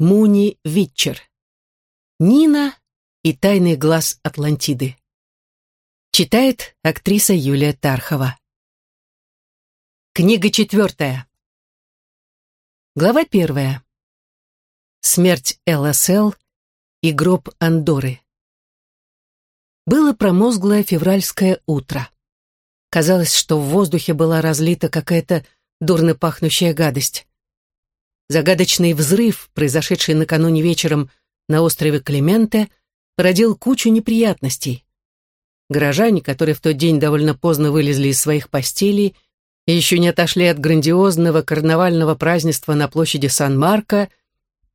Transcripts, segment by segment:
Муни Витчер. Нина и тайный глаз Атлантиды. Читает актриса Юлия Тархова. Книга четвертая. Глава первая. Смерть ЛСЛ и гроб Андоры. Было промозглое февральское утро. Казалось, что в воздухе была разлита какая-то дурно пахнущая гадость. Загадочный взрыв, произошедший накануне вечером на острове Клементе, породил кучу неприятностей. Горожане, которые в тот день довольно поздно вылезли из своих постелей и еще не отошли от грандиозного карнавального празднества на площади Сан-Марко,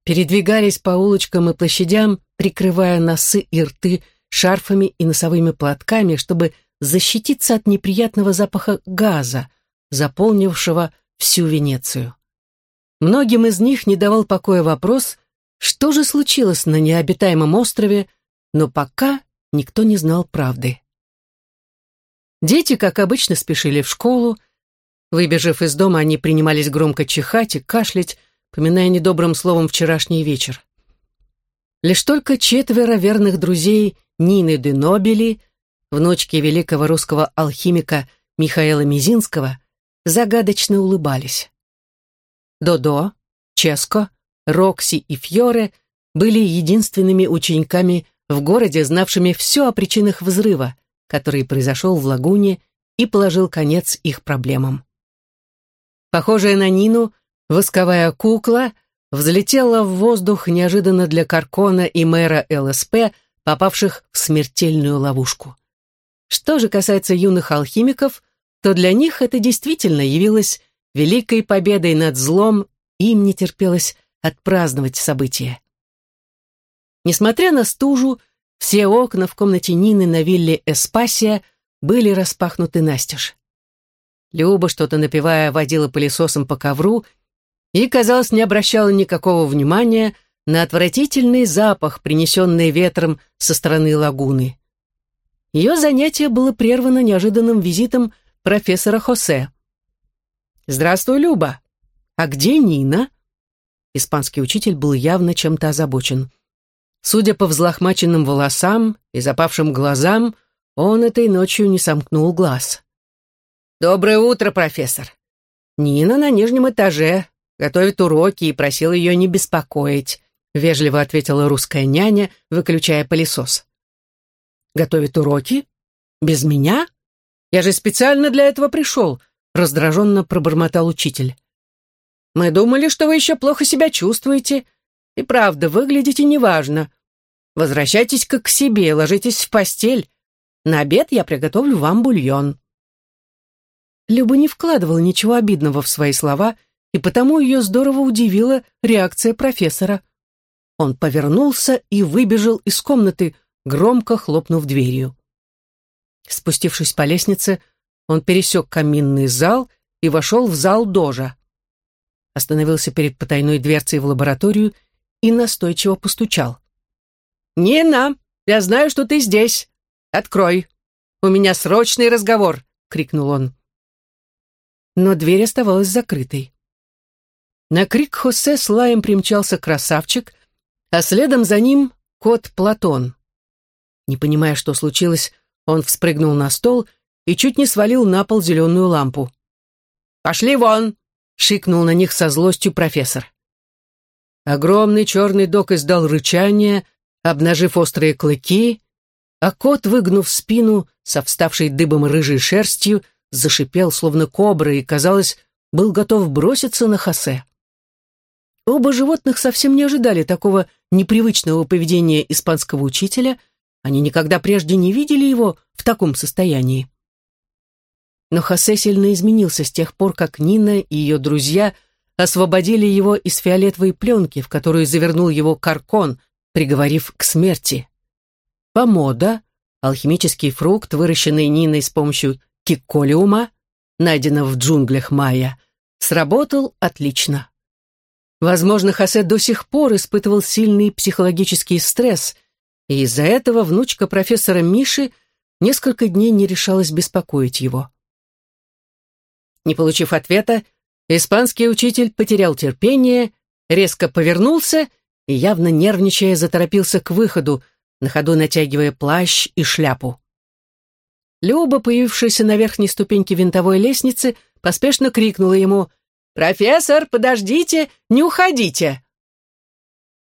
передвигались по улочкам и площадям, прикрывая носы и рты шарфами и носовыми платками, чтобы защититься от неприятного запаха газа, заполнившего всю Венецию. Многим из них не давал покоя вопрос, что же случилось на необитаемом острове, но пока никто не знал правды. Дети, как обычно, спешили в школу. Выбежав из дома, они принимались громко чихать и кашлять, поминая недобрым словом вчерашний вечер. Лишь только четверо верных друзей Нины де Нобели, внучки великого русского алхимика Михаила Мизинского, загадочно улыбались. Додо, Ческо, Рокси и Фьоре были единственными учениками в городе, знавшими все о причинах взрыва, который произошел в лагуне и положил конец их проблемам. Похожая на Нину, восковая кукла взлетела в воздух неожиданно для Каркона и мэра ЛСП, попавших в смертельную ловушку. Что же касается юных алхимиков, то для них это действительно явилось великой победой над злом, им не терпелось отпраздновать событие. Несмотря на стужу, все окна в комнате Нины на вилле Эспасия были распахнуты настежь. Люба, что-то напевая, водила пылесосом по ковру и, казалось, не обращала никакого внимания на отвратительный запах, принесенный ветром со стороны лагуны. Ее занятие было прервано неожиданным визитом профессора Хосе. «Здравствуй, Люба. А где Нина?» Испанский учитель был явно чем-то озабочен. Судя по взлохмаченным волосам и запавшим глазам, он этой ночью не сомкнул глаз. «Доброе утро, профессор!» «Нина на нижнем этаже, готовит уроки и просил ее не беспокоить», вежливо ответила русская няня, выключая пылесос. «Готовит уроки? Без меня? Я же специально для этого пришел», раздраженно пробормотал учитель. «Мы думали, что вы еще плохо себя чувствуете. И правда, выглядите неважно. Возвращайтесь-ка к себе, ложитесь в постель. На обед я приготовлю вам бульон». Люба не вкладывала ничего обидного в свои слова, и потому ее здорово удивила реакция профессора. Он повернулся и выбежал из комнаты, громко хлопнув дверью. Спустившись по лестнице, он пересек каминный зал и вошел в зал дожа. Остановился перед потайной дверцей в лабораторию и настойчиво постучал. «Нина, я знаю, что ты здесь. Открой. У меня срочный разговор!» — крикнул он. Но дверь оставалась закрытой. На крик Хосе с лаем примчался красавчик, а следом за ним кот Платон. Не понимая, что случилось, он вспрыгнул на стол и чуть не свалил на пол зеленую лампу. «Пошли вон!» — шикнул на них со злостью профессор. Огромный черный док издал рычание, обнажив острые клыки, а кот, выгнув спину со вставшей дыбом рыжей шерстью, зашипел, словно кобра, и, казалось, был готов броситься на Хосе. Оба животных совсем не ожидали такого непривычного поведения испанского учителя, они никогда прежде не видели его в таком состоянии. Но Хосе сильно изменился с тех пор, как Нина и ее друзья освободили его из фиолетовой пленки, в которую завернул его каркон, приговорив к смерти. Помода, алхимический фрукт, выращенный Ниной с помощью кикколиума, найденного в джунглях майя, сработал отлично. Возможно, Хосе до сих пор испытывал сильный психологический стресс, и из-за этого внучка профессора Миши несколько дней не решалась беспокоить его. Не получив ответа, испанский учитель потерял терпение, резко повернулся и, явно нервничая, заторопился к выходу, на ходу натягивая плащ и шляпу. Люба, появившаяся на верхней ступеньке винтовой лестницы, поспешно крикнула ему «Профессор, подождите, не уходите!»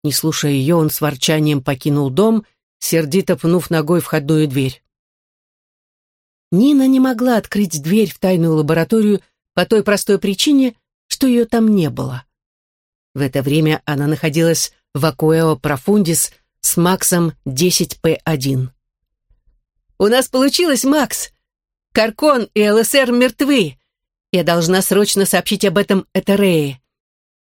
Не слушая ее, он с ворчанием покинул дом, сердито пнув ногой входную дверь. Нина не могла открыть дверь в тайную лабораторию по той простой причине, что ее там не было. В это время она находилась в Акуэо Профундис с Максом 10П1. «У нас получилось, Макс! Каркон и ЛСР мертвы! Я должна срочно сообщить об этом Этерее.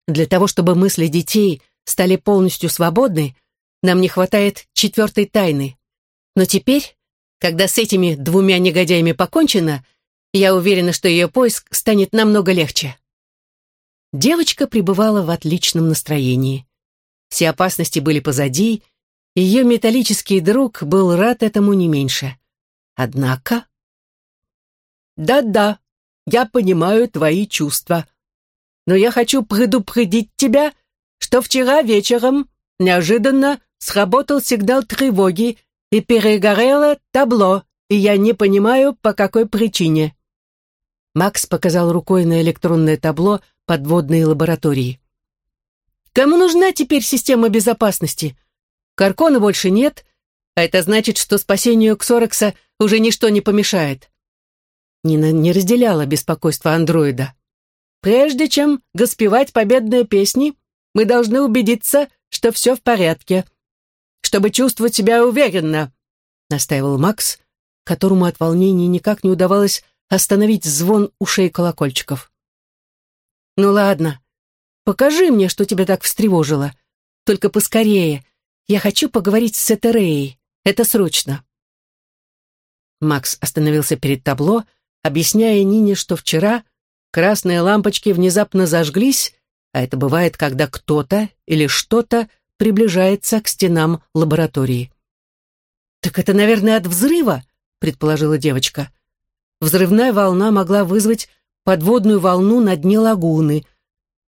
Для того, чтобы мысли детей стали полностью свободны, нам не хватает четвертой тайны. Но теперь, когда с этими двумя негодяями покончено, я уверена, что ее поиск станет намного легче. Девочка пребывала в отличном настроении. Все опасности были позади, и ее металлический друг был рад этому не меньше. Однако... «Да-да, я понимаю твои чувства, но я хочу предупредить тебя, что вчера вечером неожиданно сработал сигнал тревоги и перегорело табло, и я не понимаю, по какой причине». Макс показал рукой на электронное табло подводной лаборатории. «Кому нужна теперь система безопасности? Каркона больше нет, а это значит, что спасению Ксорекса уже ничто не помешает». Нина не разделяла беспокойство андроида. «Прежде чем госпевать победные песни, мы должны убедиться, что все в порядке, чтобы чувствовать себя уверенно», настаивал Макс, которому от волнения никак не удавалось остановить звон ушей колокольчиков. «Ну ладно, покажи мне, что тебя так встревожило. Только поскорее. Я хочу поговорить с Этереей. Это срочно». Макс остановился перед табло, объясняя Нине, что вчера красные лампочки внезапно зажглись, а это бывает, когда кто-то или что-то приближается к стенам лаборатории. «Так это, наверное, от взрыва», — предположила девочка взрывная волна могла вызвать подводную волну на дне лагуны.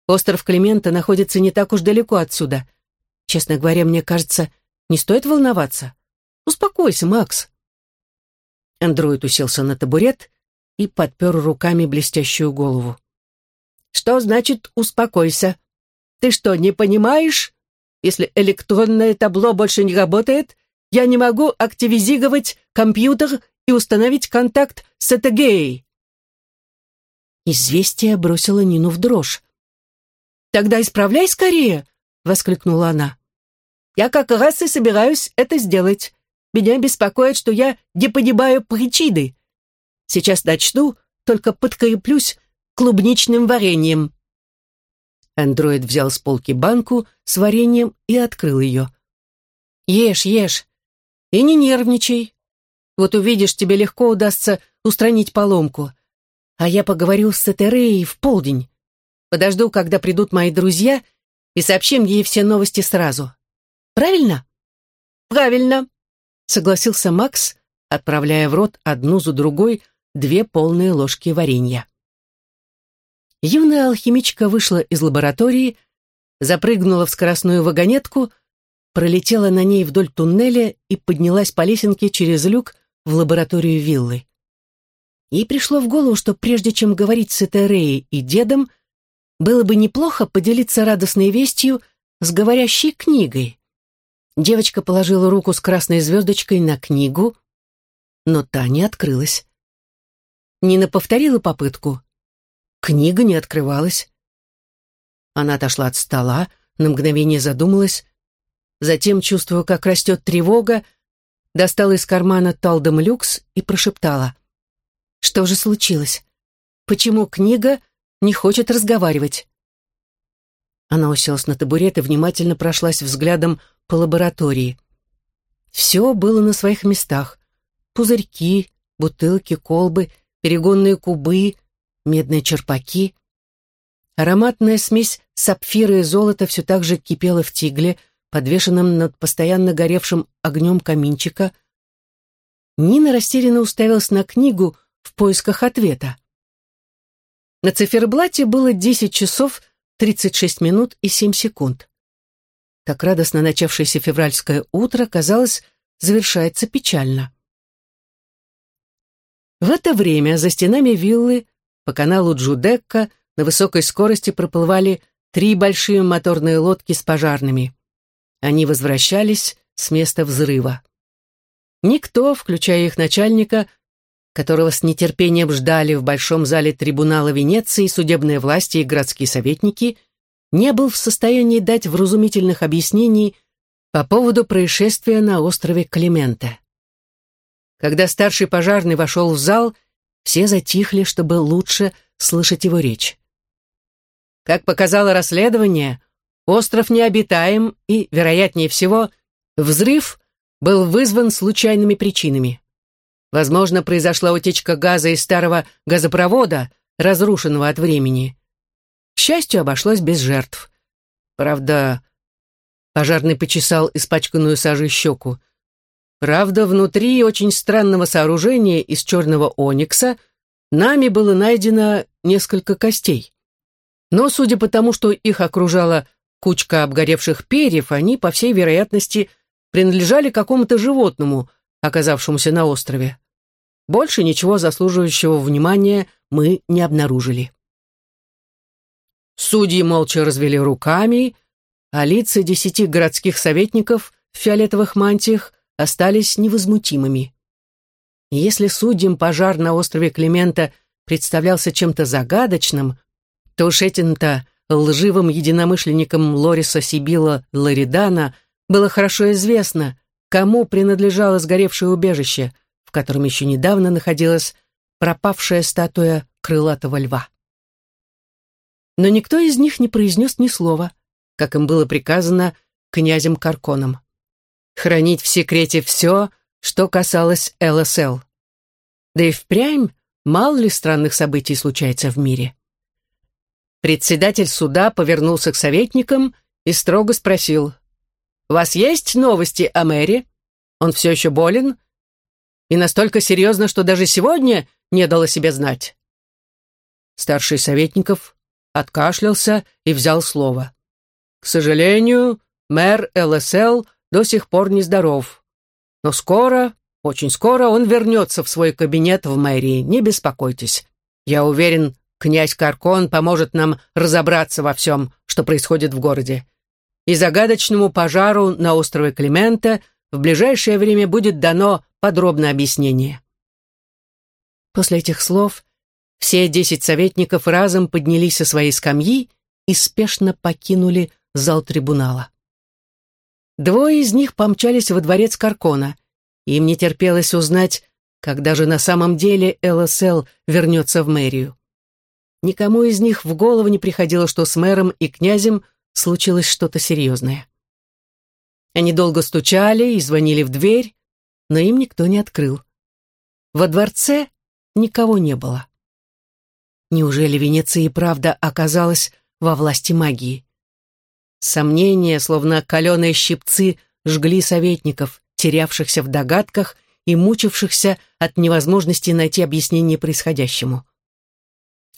Остров Климента находится не так уж далеко отсюда. Честно говоря, мне кажется, не стоит волноваться. Успокойся, Макс. Андроид уселся на табурет и подпер руками блестящую голову. «Что значит «успокойся»? Ты что, не понимаешь? Если электронное табло больше не работает, я не могу активизировать компьютер и установить контакт с Этегеей. Известие бросило Нину в дрожь. «Тогда исправляй скорее!» — воскликнула она. «Я как раз и собираюсь это сделать. Меня беспокоит, что я не понимаю причины. Сейчас начну, только подкреплюсь клубничным вареньем». Андроид взял с полки банку с вареньем и открыл ее. «Ешь, ешь. И не нервничай. Вот увидишь, тебе легко удастся устранить поломку. А я поговорю с Этереей в полдень. Подожду, когда придут мои друзья, и сообщим ей все новости сразу. Правильно? Правильно, согласился Макс, отправляя в рот одну за другой две полные ложки варенья. Юная алхимичка вышла из лаборатории, запрыгнула в скоростную вагонетку, пролетела на ней вдоль туннеля и поднялась по лесенке через люк в лабораторию виллы. Ей пришло в голову, что прежде чем говорить с Этереей и дедом, было бы неплохо поделиться радостной вестью с говорящей книгой. Девочка положила руку с красной звездочкой на книгу, но та не открылась. Нина повторила попытку. Книга не открывалась. Она отошла от стола, на мгновение задумалась, затем, чувствуя, как растет тревога, достала из кармана Талдом Люкс и прошептала. «Что же случилось? Почему книга не хочет разговаривать?» Она уселась на табурет и внимательно прошлась взглядом по лаборатории. Все было на своих местах. Пузырьки, бутылки, колбы, перегонные кубы, медные черпаки. Ароматная смесь сапфира и золота все так же кипела в тигле, подвешенном над постоянно горевшим огнем каминчика. Нина растерянно уставилась на книгу в поисках ответа. На циферблате было 10 часов 36 минут и 7 секунд. так радостно начавшееся февральское утро, казалось, завершается печально. В это время за стенами виллы по каналу Джудекка на высокой скорости проплывали три большие моторные лодки с пожарными. Они возвращались с места взрыва. Никто, включая их начальника, которого с нетерпением ждали в большом зале трибунала Венеции судебные власти и городские советники, не был в состоянии дать вразумительных объяснений по поводу происшествия на острове Клименте. Когда старший пожарный вошел в зал, все затихли, чтобы лучше слышать его речь. Как показало расследование, остров необитаем и, вероятнее всего, взрыв был вызван случайными причинами. Возможно, произошла утечка газа из старого газопровода, разрушенного от времени. К счастью, обошлось без жертв. Правда, пожарный почесал испачканную сажей щеку. Правда, внутри очень странного сооружения из черного оникса нами было найдено несколько костей. Но, судя по тому, что их окружала кучка обгоревших перьев, они, по всей вероятности, принадлежали какому-то животному, оказавшемуся на острове. Больше ничего заслуживающего внимания мы не обнаружили. Судьи молча развели руками, а лица десяти городских советников в фиолетовых мантиях остались невозмутимыми. Если судьям пожар на острове Климента представлялся чем-то загадочным, то уж этим-то лживым единомышленникам Лориса Сибила Ларидана было хорошо известно, кому принадлежало сгоревшее убежище — котором еще недавно находилась пропавшая статуя крылатого льва. Но никто из них не произнес ни слова, как им было приказано князем Карконом. Хранить в секрете все, что касалось ЛСЛ. Да и впрямь мало ли странных событий случается в мире. Председатель суда повернулся к советникам и строго спросил, «У вас есть новости о мэре? Он все еще болен? и настолько серьезно, что даже сегодня не дало себе знать. Старший советников откашлялся и взял слово. К сожалению, мэр ЛСЛ до сих пор нездоров. Но скоро, очень скоро он вернется в свой кабинет в мэрии, не беспокойтесь. Я уверен, князь Каркон поможет нам разобраться во всем, что происходит в городе. И загадочному пожару на острове Климента в ближайшее время будет дано подробное объяснение. После этих слов все десять советников разом поднялись со своей скамьи и спешно покинули зал трибунала. Двое из них помчались во дворец Каркона. Им не терпелось узнать, когда же на самом деле ЛСЛ вернется в мэрию. Никому из них в голову не приходило, что с мэром и князем случилось что-то серьезное. Они долго стучали и звонили в дверь, но им никто не открыл. Во дворце никого не было. Неужели Венеция и правда оказалась во власти магии? Сомнения, словно каленые щипцы, жгли советников, терявшихся в догадках и мучившихся от невозможности найти объяснение происходящему.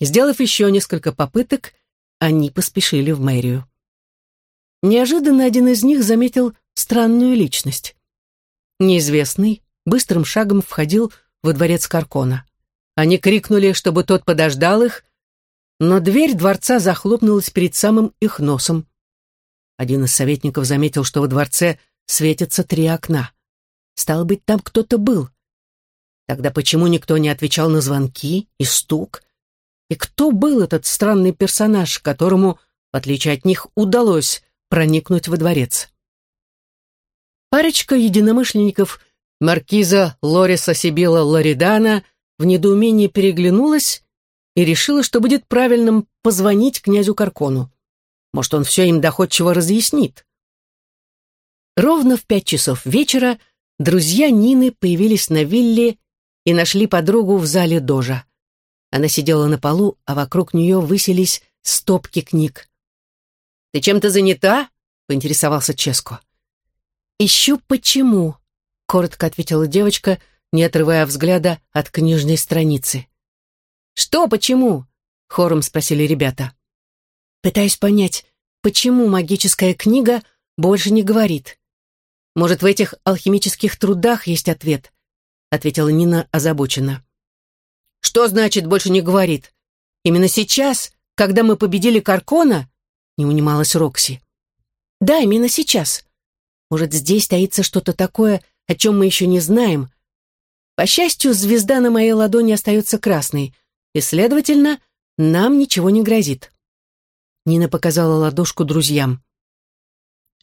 Сделав еще несколько попыток, они поспешили в мэрию. Неожиданно один из них заметил странную личность. Неизвестный быстрым шагом входил во дворец Каркона. Они крикнули, чтобы тот подождал их, но дверь дворца захлопнулась перед самым их носом. Один из советников заметил, что во дворце светятся три окна. Стало быть, там кто-то был. Тогда почему никто не отвечал на звонки и стук? И кто был этот странный персонаж, которому, в отличие от них, удалось проникнуть во дворец? Парочка единомышленников маркиза Лориса Сибила Лоридана в недоумении переглянулась и решила, что будет правильным позвонить князю Каркону. Может, он все им доходчиво разъяснит. Ровно в пять часов вечера друзья Нины появились на вилле и нашли подругу в зале дожа. Она сидела на полу, а вокруг нее высились стопки книг. «Ты чем-то занята?» — поинтересовался Ческо. «Ищу почему», — коротко ответила девочка, не отрывая взгляда от книжной страницы. «Что почему?» — хором спросили ребята. «Пытаюсь понять, почему магическая книга больше не говорит. Может, в этих алхимических трудах есть ответ, ответила Нина озабоченно. Что значит больше не говорит? Именно сейчас, когда мы победили Каркона, не унималась Рокси. Да, именно сейчас. Может, здесь таится что-то такое, о чем мы еще не знаем. По счастью, звезда на моей ладони остается красной, и, следовательно, нам ничего не грозит. Нина показала ладошку друзьям.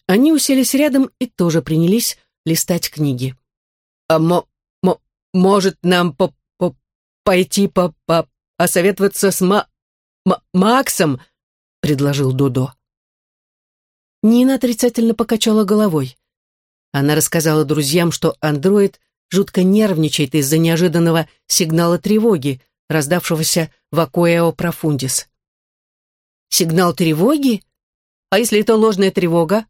Они уселись рядом и тоже принялись листать книги. «А мо, мо, может, нам по, по, пойти по, по, посоветоваться с ма, ма, Максом?» — предложил Дудо. Нина отрицательно покачала головой. Она рассказала друзьям, что андроид жутко нервничает из-за неожиданного сигнала тревоги, раздавшегося в Акуэо Профундис. «Сигнал тревоги? А если это ложная тревога?»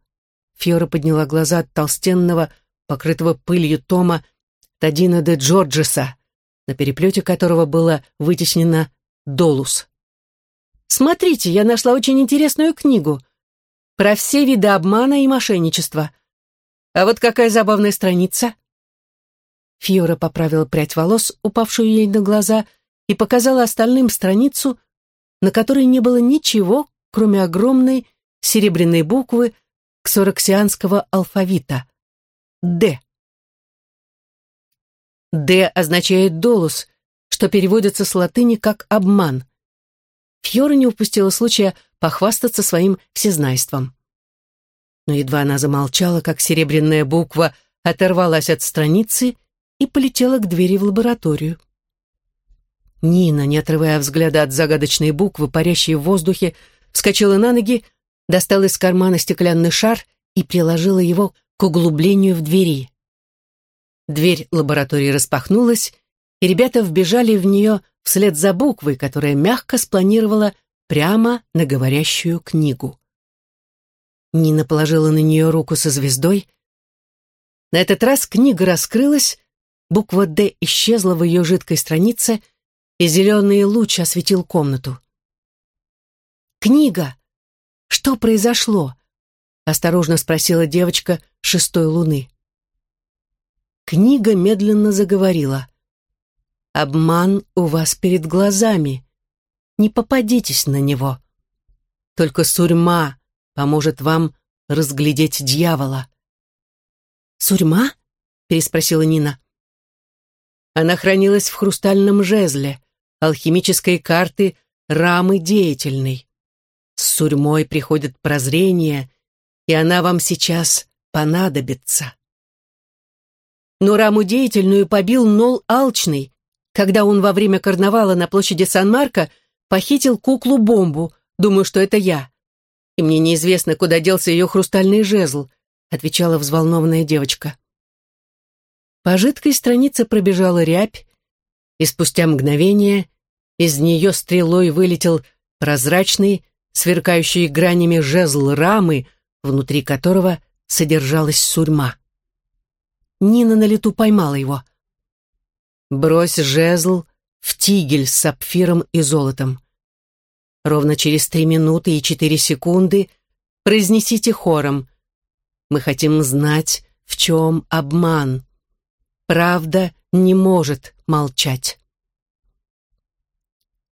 Фьора подняла глаза от толстенного, покрытого пылью тома Тадина де Джорджеса, на переплете которого было вытеснено «Долус». «Смотрите, я нашла очень интересную книгу», про все виды обмана и мошенничества. А вот какая забавная страница. Фьора поправила прядь волос, упавшую ей на глаза, и показала остальным страницу, на которой не было ничего, кроме огромной серебряной буквы ксороксианского алфавита. «Д». «Д» означает «долус», что переводится с латыни как «обман». Фьора не упустила случая похвастаться своим всезнайством. Но едва она замолчала, как серебряная буква оторвалась от страницы и полетела к двери в лабораторию. Нина, не отрывая взгляда от загадочной буквы, парящей в воздухе, вскочила на ноги, достала из кармана стеклянный шар и приложила его к углублению в двери. Дверь лаборатории распахнулась, и ребята вбежали в нее вслед за буквой, которая мягко спланировала прямо на говорящую книгу. Нина положила на нее руку со звездой. На этот раз книга раскрылась, буква «Д» исчезла в ее жидкой странице, и зеленый луч осветил комнату. «Книга! Что произошло?» — осторожно спросила девочка шестой луны. Книга медленно заговорила. «Обман у вас перед глазами не попадитесь на него. Только сурьма поможет вам разглядеть дьявола. «Сурьма?» — переспросила Нина. Она хранилась в хрустальном жезле, алхимической карты рамы деятельной. С сурьмой приходит прозрение, и она вам сейчас понадобится. Но раму деятельную побил Нол Алчный, когда он во время карнавала на площади Сан-Марко похитил куклу-бомбу, думаю, что это я. И мне неизвестно, куда делся ее хрустальный жезл, отвечала взволнованная девочка. По жидкой странице пробежала рябь, и спустя мгновение из нее стрелой вылетел прозрачный, сверкающий гранями жезл рамы, внутри которого содержалась сурьма. Нина на лету поймала его. «Брось жезл в тигель с сапфиром и золотом. Ровно через три минуты и четыре секунды произнесите хором. Мы хотим знать, в чем обман. Правда не может молчать.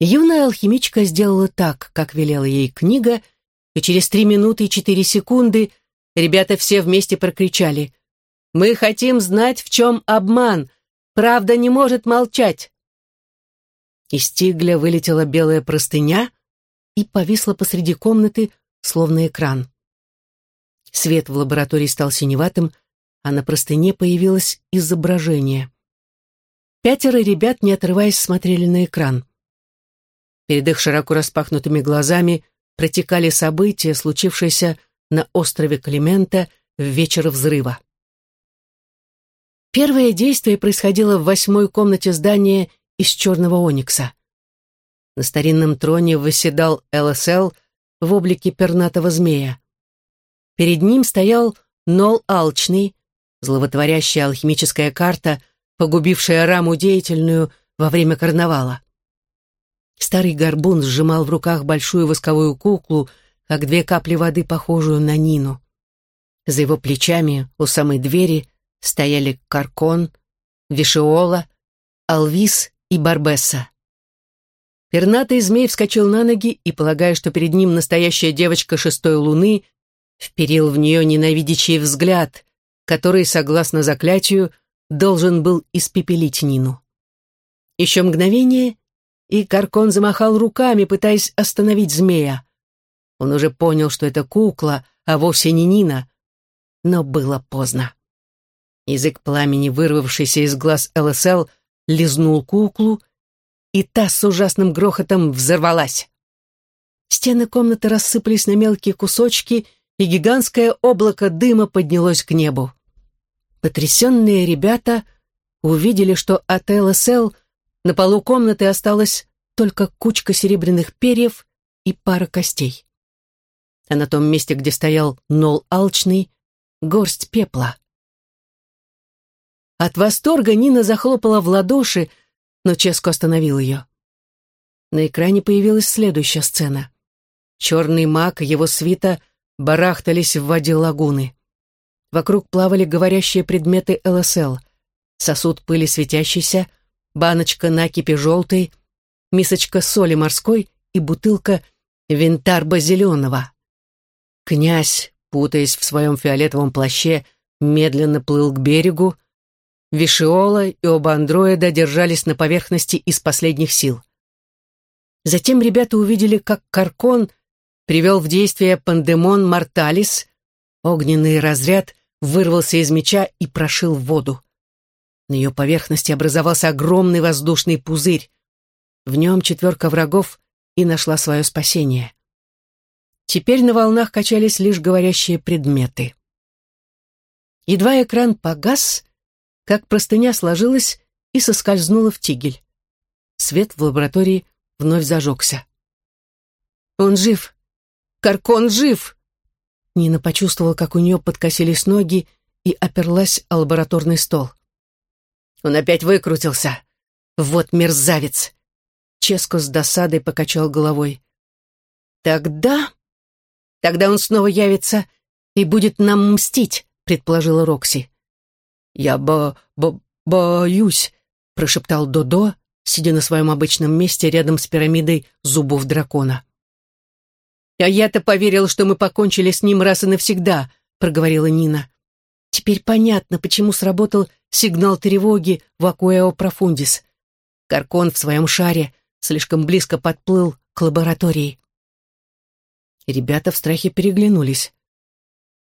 Юная алхимичка сделала так, как велела ей книга, и через три минуты и четыре секунды ребята все вместе прокричали «Мы хотим знать, в чем обман! Правда не может молчать!» Из тигля вылетела белая простыня, и повисла посреди комнаты, словно экран. Свет в лаборатории стал синеватым, а на простыне появилось изображение. Пятеро ребят, не отрываясь, смотрели на экран. Перед их широко распахнутыми глазами протекали события, случившиеся на острове Климента в вечер взрыва. Первое действие происходило в восьмой комнате здания из черного оникса. На старинном троне восседал ЛСЛ в облике пернатого змея. Перед ним стоял Нол Алчный, зловотворящая алхимическая карта, погубившая раму деятельную во время карнавала. Старый горбун сжимал в руках большую восковую куклу, как две капли воды, похожую на Нину. За его плечами у самой двери стояли Каркон, Вишиола, Алвис и Барбесса. Пернатый змей вскочил на ноги и, полагая, что перед ним настоящая девочка шестой луны, вперил в нее ненавидящий взгляд, который, согласно заклятию, должен был испепелить Нину. Еще мгновение, и Каркон замахал руками, пытаясь остановить змея. Он уже понял, что это кукла, а вовсе не Нина, но было поздно. Язык пламени, вырвавшийся из глаз ЛСЛ, лизнул куклу, и та с ужасным грохотом взорвалась. Стены комнаты рассыпались на мелкие кусочки, и гигантское облако дыма поднялось к небу. Потрясенные ребята увидели, что от ЛСЛ на полу комнаты осталась только кучка серебряных перьев и пара костей. А на том месте, где стоял Нол Алчный, горсть пепла. От восторга Нина захлопала в ладоши, но Ческо остановил ее. На экране появилась следующая сцена. Черный маг и его свита барахтались в воде лагуны. Вокруг плавали говорящие предметы ЛСЛ. Сосуд пыли светящийся, баночка накипи желтой, мисочка соли морской и бутылка винтарба зеленого. Князь, путаясь в своем фиолетовом плаще, медленно плыл к берегу, Вишиола и оба андроида держались на поверхности из последних сил. Затем ребята увидели, как Каркон привел в действие пандемон Морталис, огненный разряд вырвался из меча и прошил в воду. На ее поверхности образовался огромный воздушный пузырь. В нем четверка врагов и нашла свое спасение. Теперь на волнах качались лишь говорящие предметы. Едва экран погас, как простыня сложилась и соскользнула в тигель. Свет в лаборатории вновь зажегся. «Он жив! Каркон жив!» Нина почувствовала, как у нее подкосились ноги и оперлась о лабораторный стол. «Он опять выкрутился! Вот мерзавец!» Ческо с досадой покачал головой. «Тогда... тогда он снова явится и будет нам мстить», предположила Рокси. «Я бо... бо... боюсь», — прошептал Додо, сидя на своем обычном месте рядом с пирамидой зубов дракона. «А я-то поверил, что мы покончили с ним раз и навсегда», — проговорила Нина. «Теперь понятно, почему сработал сигнал тревоги в Акуэо Профундис. Каркон в своем шаре слишком близко подплыл к лаборатории». Ребята в страхе переглянулись.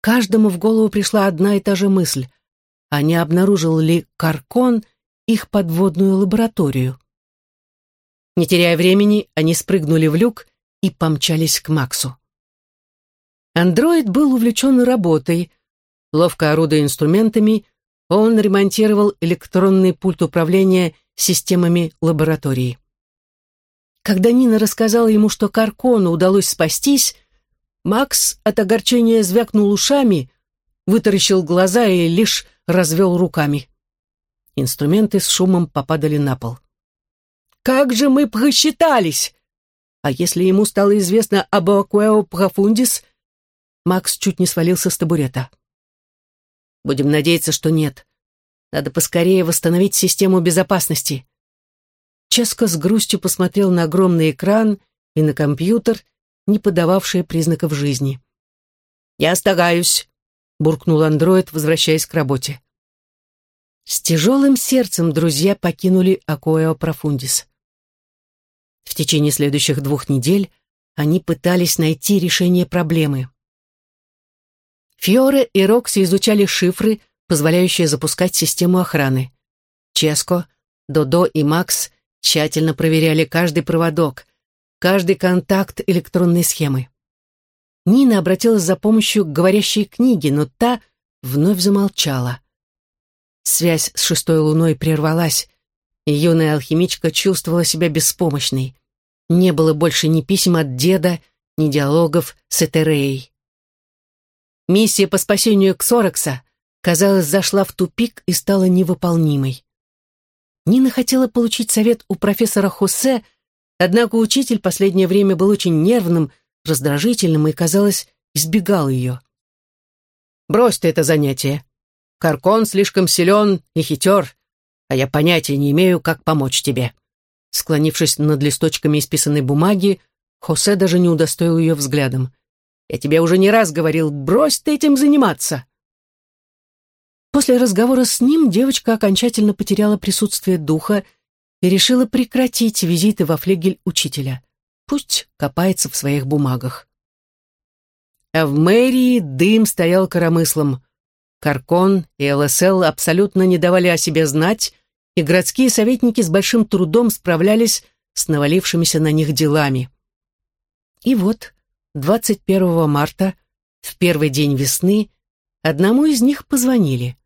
Каждому в голову пришла одна и та же мысль а не обнаружил ли Каркон их подводную лабораторию. Не теряя времени, они спрыгнули в люк и помчались к Максу. Андроид был увлечен работой. Ловко орудуя инструментами, он ремонтировал электронный пульт управления системами лаборатории. Когда Нина рассказала ему, что Каркону удалось спастись, Макс от огорчения звякнул ушами, вытаращил глаза и лишь развел руками. Инструменты с шумом попадали на пол. «Как же мы просчитались!» А если ему стало известно об Акуэо Профундис, Макс чуть не свалился с табурета. «Будем надеяться, что нет. Надо поскорее восстановить систему безопасности». Ческо с грустью посмотрел на огромный экран и на компьютер, не подававшие признаков жизни. «Я стараюсь», буркнул андроид, возвращаясь к работе. С тяжелым сердцем друзья покинули Акоэо Профундис. В течение следующих двух недель они пытались найти решение проблемы. Фиоре и Рокси изучали шифры, позволяющие запускать систему охраны. Ческо, Додо и Макс тщательно проверяли каждый проводок, каждый контакт электронной схемы. Нина обратилась за помощью к говорящей книге, но та вновь замолчала. Связь с шестой луной прервалась, и юная алхимичка чувствовала себя беспомощной. Не было больше ни писем от деда, ни диалогов с Этереей. Миссия по спасению Ксорокса, казалось, зашла в тупик и стала невыполнимой. Нина хотела получить совет у профессора Хосе, однако учитель последнее время был очень нервным, раздражительным и, казалось, избегал ее. Брось ты это занятие. Каркон слишком силен и хитер, а я понятия не имею, как помочь тебе». Склонившись над листочками исписанной бумаги, Хосе даже не удостоил ее взглядом. «Я тебе уже не раз говорил, брось ты этим заниматься!» После разговора с ним девочка окончательно потеряла присутствие духа и решила прекратить визиты во флегель учителя. Пусть копается в своих бумагах. А в мэрии дым стоял коромыслом. Каркон и ЛСЛ абсолютно не давали о себе знать, и городские советники с большим трудом справлялись с навалившимися на них делами. И вот, 21 марта, в первый день весны, одному из них позвонили.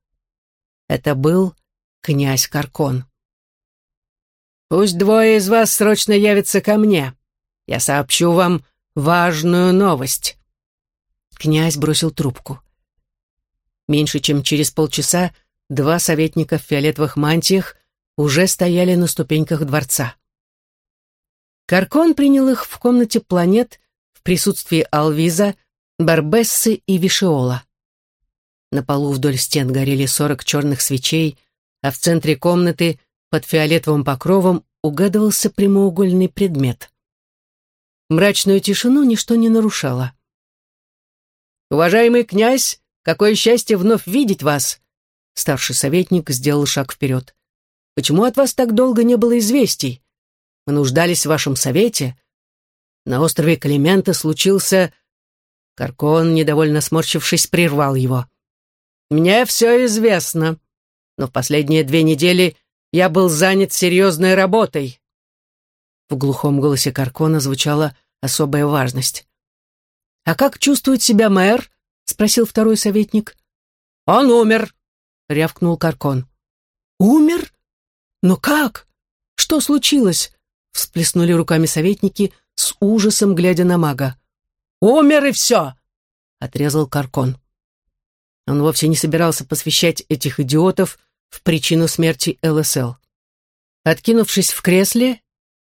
Это был князь Каркон. «Пусть двое из вас срочно явятся ко мне. Я сообщу вам важную новость». Князь бросил трубку. Меньше чем через полчаса два советника в фиолетовых мантиях уже стояли на ступеньках дворца. Каркон принял их в комнате планет в присутствии Алвиза, Барбессы и Вишиола. На полу вдоль стен горели сорок черных свечей, а в центре комнаты под фиолетовым покровом угадывался прямоугольный предмет. Мрачную тишину ничто не нарушало. «Уважаемый князь, какое счастье вновь видеть вас!» Старший советник сделал шаг вперед. «Почему от вас так долго не было известий? Мы нуждались в вашем совете. На острове Климента случился...» Каркон, недовольно сморщившись, прервал его. «Мне все известно, но в последние две недели я был занят серьезной работой». В глухом голосе Каркона звучала особая важность. «А как чувствует себя мэр?» — спросил второй советник. «Он умер», — рявкнул Каркон. «Умер? Но как? Что случилось?» — всплеснули руками советники, с ужасом глядя на мага. «Умер и все!» — отрезал Каркон. Он вовсе не собирался посвящать этих идиотов в причину смерти ЛСЛ. Откинувшись в кресле,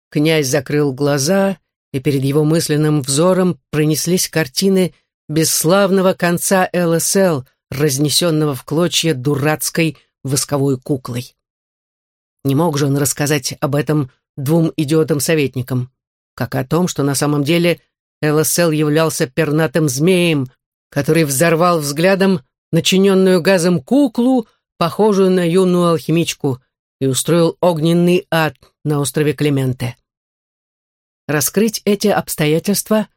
князь закрыл глаза и перед его мысленным взором пронеслись картины бесславного конца ЛСЛ, разнесенного в клочья дурацкой восковой куклой. Не мог же он рассказать об этом двум идиотам-советникам, как о том, что на самом деле ЛСЛ являлся пернатым змеем, который взорвал взглядом начиненную газом куклу, похожую на юную алхимичку, и устроил огненный ад на острове Клементе. Раскрыть эти обстоятельства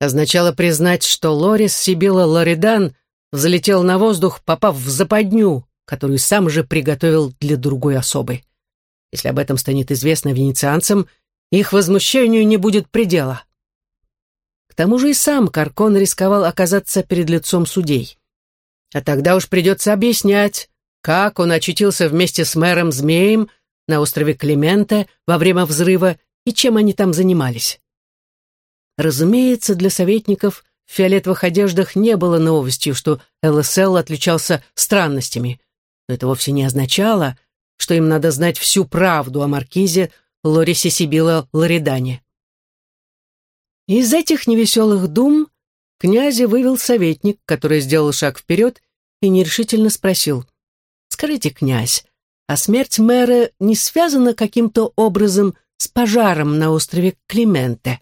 означало признать, что Лорис Сибила Лоридан взлетел на воздух, попав в западню, которую сам же приготовил для другой особы. Если об этом станет известно венецианцам, их возмущению не будет предела. К тому же и сам Каркон рисковал оказаться перед лицом судей. А тогда уж придется объяснять, как он очутился вместе с мэром Змеем на острове Климента во время взрыва и чем они там занимались. Разумеется, для советников в фиолетовых одеждах не было новостью, что ЛСЛ отличался странностями, но это вовсе не означало, что им надо знать всю правду о маркизе Лорисе Сибила Лоридане. Из этих невеселых дум князя вывел советник, который сделал шаг вперед и нерешительно спросил. «Скажите, князь, а смерть мэра не связана каким-то образом с пожаром на острове Клименте.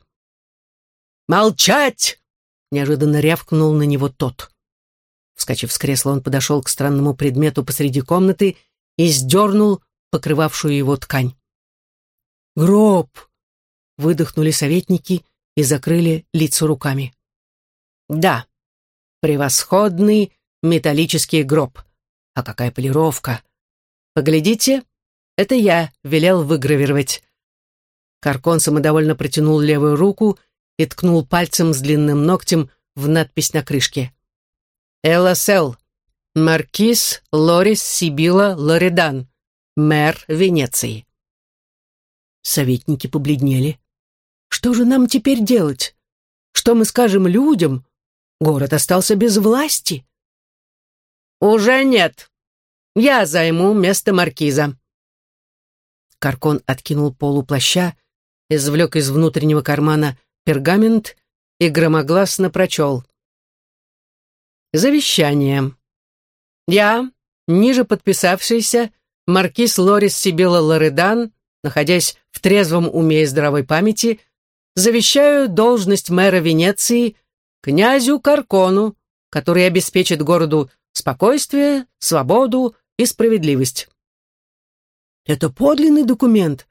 «Молчать!» — неожиданно рявкнул на него тот. Вскочив с кресла, он подошел к странному предмету посреди комнаты и сдернул покрывавшую его ткань. «Гроб!» — выдохнули советники и закрыли лицо руками. «Да, превосходный металлический гроб. А какая полировка! Поглядите, это я велел выгравировать. Каркон самодовольно протянул левую руку и ткнул пальцем с длинным ногтем в надпись на крышке. «ЛСЛ. Маркиз Лорис Сибила Лоредан. Мэр Венеции». Советники побледнели. «Что же нам теперь делать? Что мы скажем людям? Город остался без власти». «Уже нет. Я займу место маркиза». Каркон откинул полуплаща извлек из внутреннего кармана пергамент и громогласно прочел. Завещание. Я, ниже подписавшийся, маркиз Лорис Сибила Лоредан, находясь в трезвом уме и здравой памяти, завещаю должность мэра Венеции князю Каркону, который обеспечит городу спокойствие, свободу и справедливость. Это подлинный документ.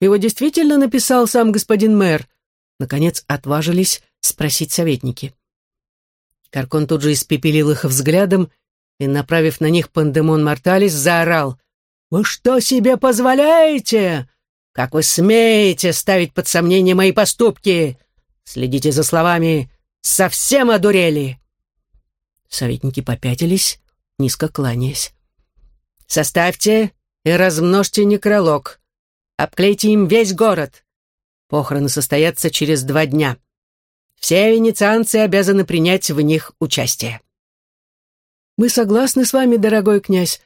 Его действительно написал сам господин мэр. Наконец отважились спросить советники. Каркон тут же испепелил их взглядом и, направив на них пандемон Морталис, заорал. «Вы что себе позволяете? Как вы смеете ставить под сомнение мои поступки? Следите за словами. Совсем одурели!» Советники попятились, низко кланяясь. «Составьте и размножьте некролог. Обклейте им весь город. Похороны состоятся через два дня. Все венецианцы обязаны принять в них участие». «Мы согласны с вами, дорогой князь,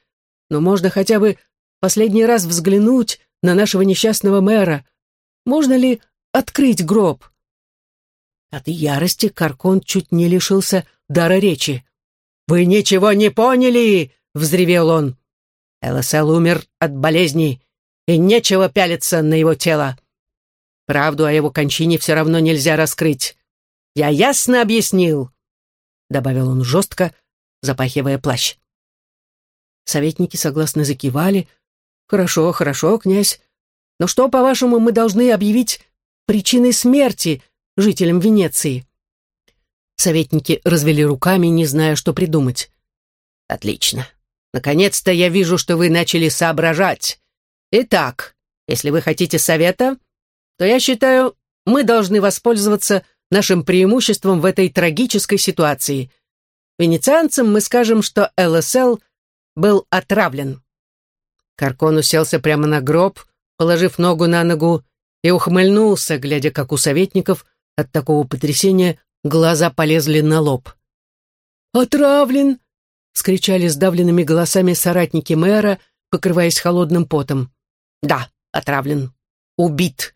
но можно хотя бы последний раз взглянуть на нашего несчастного мэра. Можно ли открыть гроб?» От ярости Каркон чуть не лишился дара речи. «Вы ничего не поняли!» — взревел он. ЛСЛ умер от болезни, и нечего пялиться на его тело. Правду о его кончине все равно нельзя раскрыть. Я ясно объяснил, — добавил он жестко, запахивая плащ. Советники согласно закивали. «Хорошо, хорошо, князь. Но что, по-вашему, мы должны объявить причиной смерти жителям Венеции?» Советники развели руками, не зная, что придумать. «Отлично. Наконец-то я вижу, что вы начали соображать. Итак, если вы хотите совета, то я считаю, мы должны воспользоваться нашим преимуществом в этой трагической ситуации. Венецианцам мы скажем, что ЛСЛ был отравлен». Каркон уселся прямо на гроб, положив ногу на ногу, и ухмыльнулся, глядя, как у советников от такого потрясения глаза полезли на лоб. «Отравлен!» — вскричали сдавленными голосами соратники мэра, покрываясь холодным потом. «Да, отравлен. Убит.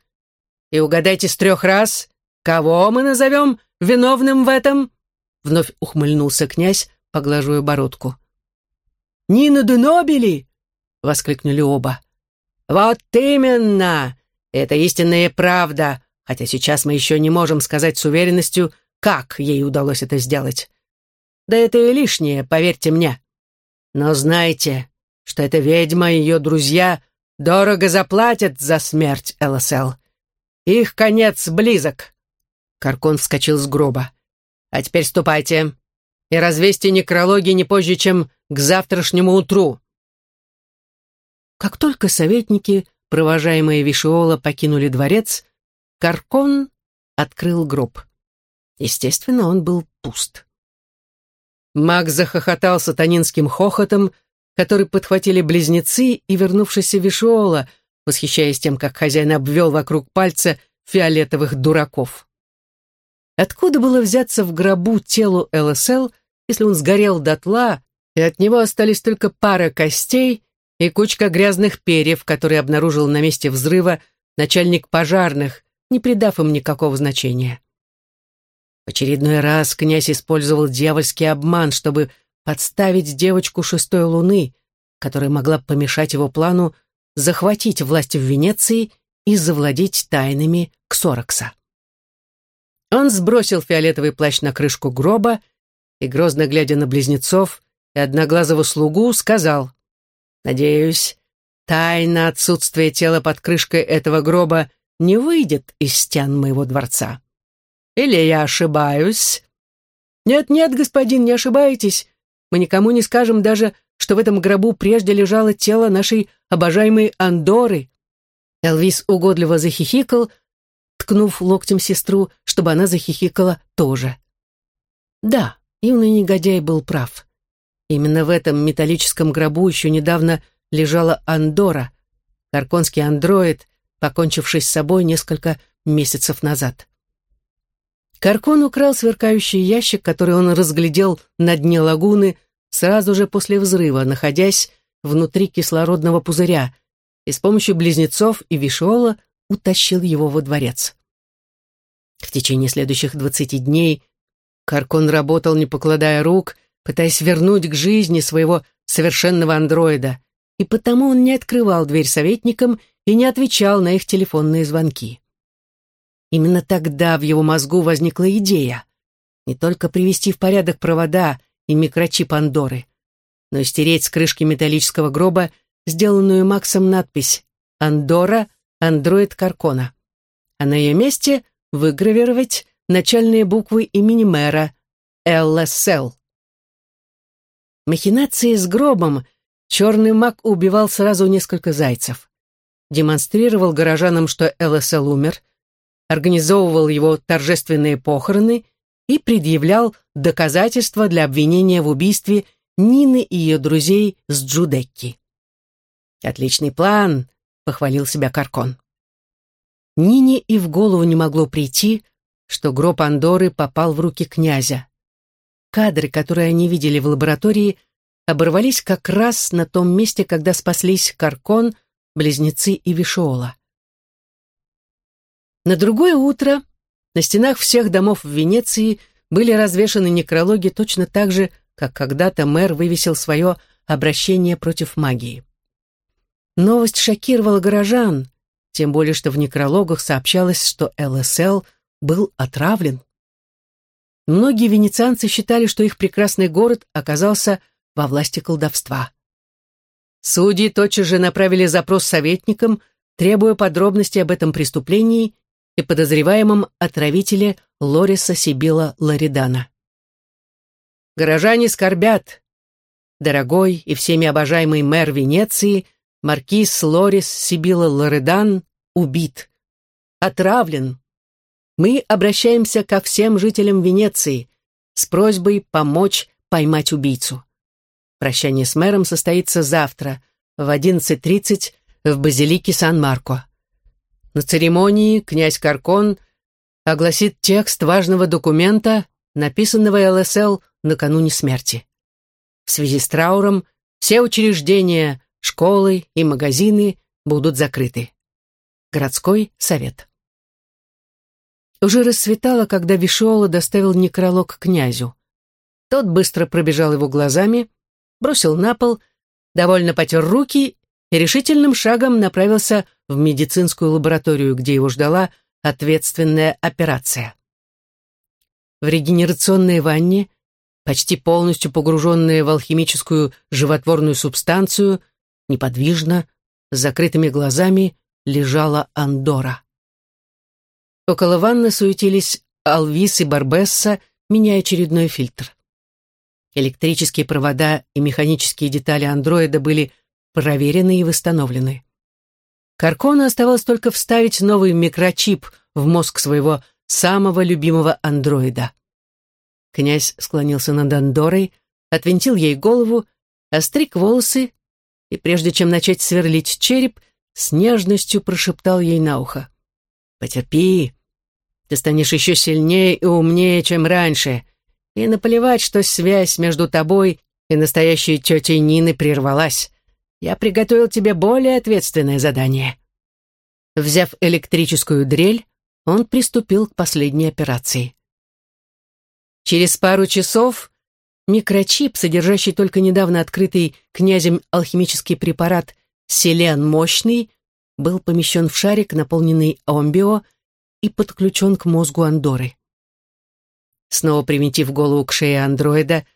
И угадайте с трех раз, кого мы назовем виновным в этом?» Вновь ухмыльнулся князь, поглаживая бородку. «Нина де Нобели!» — воскликнули оба. «Вот именно! Это истинная правда, хотя сейчас мы еще не можем сказать с уверенностью, как ей удалось это сделать. Да это и лишнее, поверьте мне. Но знайте, что эта ведьма и ее друзья дорого заплатят за смерть ЛСЛ. Их конец близок. Каркон вскочил с гроба. А теперь ступайте и развесьте некрологи не позже, чем к завтрашнему утру. Как только советники, провожаемые Вишиола, покинули дворец, Каркон открыл гроб. Естественно, он был пуст. Маг захохотал сатанинским хохотом, который подхватили близнецы и вернувшийся Вишуола, восхищаясь тем, как хозяин обвел вокруг пальца фиолетовых дураков. Откуда было взяться в гробу телу ЛСЛ, если он сгорел дотла, и от него остались только пара костей и кучка грязных перьев, которые обнаружил на месте взрыва начальник пожарных, не придав им никакого значения. В очередной раз князь использовал дьявольский обман, чтобы подставить девочку шестой луны, которая могла помешать его плану захватить власть в Венеции и завладеть тайнами Ксорокса. Он сбросил фиолетовый плащ на крышку гроба и, грозно глядя на близнецов и одноглазого слугу, сказал, «Надеюсь, тайна отсутствия тела под крышкой этого гроба не выйдет из стен моего дворца». Или я ошибаюсь?» «Нет-нет, господин, не ошибаетесь. Мы никому не скажем даже, что в этом гробу прежде лежало тело нашей обожаемой Андоры». Элвис угодливо захихикал, ткнув локтем сестру, чтобы она захихикала тоже. Да, юный негодяй был прав. Именно в этом металлическом гробу еще недавно лежала Андора, карконский андроид, покончивший с собой несколько месяцев назад. Каркон украл сверкающий ящик, который он разглядел на дне лагуны сразу же после взрыва, находясь внутри кислородного пузыря, и с помощью близнецов и Вишола утащил его во дворец. В течение следующих двадцати дней Каркон работал, не покладая рук, пытаясь вернуть к жизни своего совершенного андроида, и потому он не открывал дверь советникам и не отвечал на их телефонные звонки. Именно тогда в его мозгу возникла идея не только привести в порядок провода и микрочип Андоры, но и стереть с крышки металлического гроба сделанную Максом надпись «Андора, андроид Каркона», а на ее месте выгравировать начальные буквы имени мэра «ЛСЛ». Махинации с гробом черный маг убивал сразу несколько зайцев. Демонстрировал горожанам, что ЛСЛ умер, организовывал его торжественные похороны и предъявлял доказательства для обвинения в убийстве Нины и ее друзей с Джудекки. «Отличный план», — похвалил себя Каркон. Нине и в голову не могло прийти, что гроб Андоры попал в руки князя. Кадры, которые они видели в лаборатории, оборвались как раз на том месте, когда спаслись Каркон, Близнецы и Вишола. На другое утро на стенах всех домов в Венеции были развешаны некрологи точно так же, как когда-то мэр вывесил свое обращение против магии. Новость шокировала горожан, тем более что в некрологах сообщалось, что ЛСЛ был отравлен. Многие венецианцы считали, что их прекрасный город оказался во власти колдовства. Судьи тотчас же направили запрос советникам, требуя подробностей об этом преступлении и подозреваемом отравителе Лориса Сибила Ларидана. Горожане скорбят. Дорогой и всеми обожаемый мэр Венеции, маркиз Лорис Сибила Лоридан, убит. Отравлен. Мы обращаемся ко всем жителям Венеции с просьбой помочь поймать убийцу. Прощание с мэром состоится завтра в 11.30 в базилике Сан-Марко. На церемонии князь Каркон огласит текст важного документа, написанного ЛСЛ накануне смерти. В связи с трауром все учреждения, школы и магазины будут закрыты. Городской совет. Уже рассветало, когда Вишола доставил некролог князю. Тот быстро пробежал его глазами, бросил на пол, довольно потер руки и решительным шагом направился в медицинскую лабораторию, где его ждала ответственная операция. В регенерационной ванне, почти полностью погруженная в алхимическую животворную субстанцию, неподвижно, с закрытыми глазами, лежала Андора. Около ванны суетились Алвис и Барбесса, меняя очередной фильтр. Электрические провода и механические детали андроида были проверены и восстановлены. Каркону оставалось только вставить новый микрочип в мозг своего самого любимого андроида. Князь склонился над Андорой, отвинтил ей голову, остриг волосы и, прежде чем начать сверлить череп, с нежностью прошептал ей на ухо. «Потерпи, ты станешь еще сильнее и умнее, чем раньше, и наплевать, что связь между тобой и настоящей тетей Нины прервалась. Я приготовил тебе более ответственное задание». Взяв электрическую дрель, он приступил к последней операции. Через пару часов микрочип, содержащий только недавно открытый князем алхимический препарат «Селен мощный», был помещен в шарик, наполненный омбио, и подключен к мозгу Андоры. Снова примитив голову к шее андроида,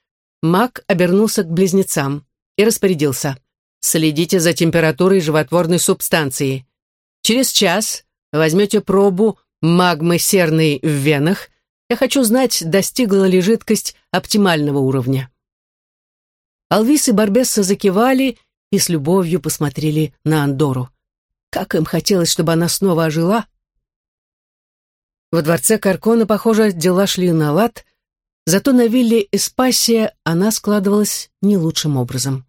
маг обернулся к близнецам и распорядился — Следите за температурой животворной субстанции. Через час возьмете пробу магмы серной в венах. Я хочу знать, достигла ли жидкость оптимального уровня. Алвис и Барбесса закивали и с любовью посмотрели на Андору. Как им хотелось, чтобы она снова ожила. Во дворце Каркона, похоже, дела шли на лад, зато на вилле Эспасия она складывалась не лучшим образом.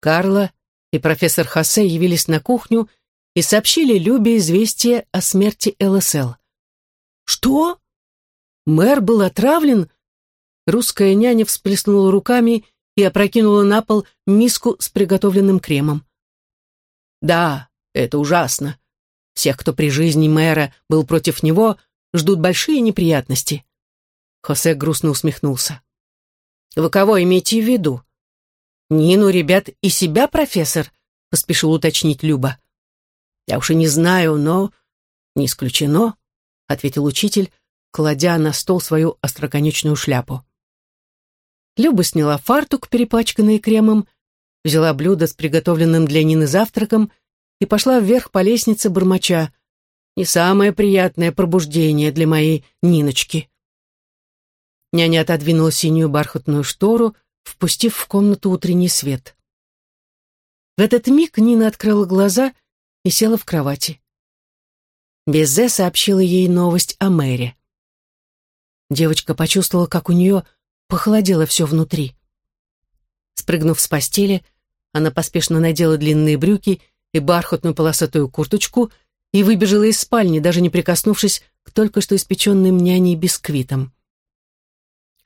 Карла и профессор Хосе явились на кухню и сообщили Любе известие о смерти ЛСЛ. «Что? Мэр был отравлен?» Русская няня всплеснула руками и опрокинула на пол миску с приготовленным кремом. «Да, это ужасно. Всех, кто при жизни мэра был против него, ждут большие неприятности». Хосе грустно усмехнулся. Вы кого имеете в виду? Нину, ребят, и себя, профессор? Поспешил уточнить Люба. Я уж и не знаю, но... Не исключено, ответил учитель, кладя на стол свою остроконечную шляпу. Люба сняла фартук, перепачканный кремом, взяла блюдо с приготовленным для Нины завтраком и пошла вверх по лестнице бормоча. Не самое приятное пробуждение для моей Ниночки. Няня отодвинула синюю бархатную штору, впустив в комнату утренний свет. В этот миг Нина открыла глаза и села в кровати. Безе сообщила ей новость о мэре. Девочка почувствовала, как у нее похолодело все внутри. Спрыгнув с постели, она поспешно надела длинные брюки и бархатную полосатую курточку и выбежала из спальни, даже не прикоснувшись к только что испеченным няней бисквитам.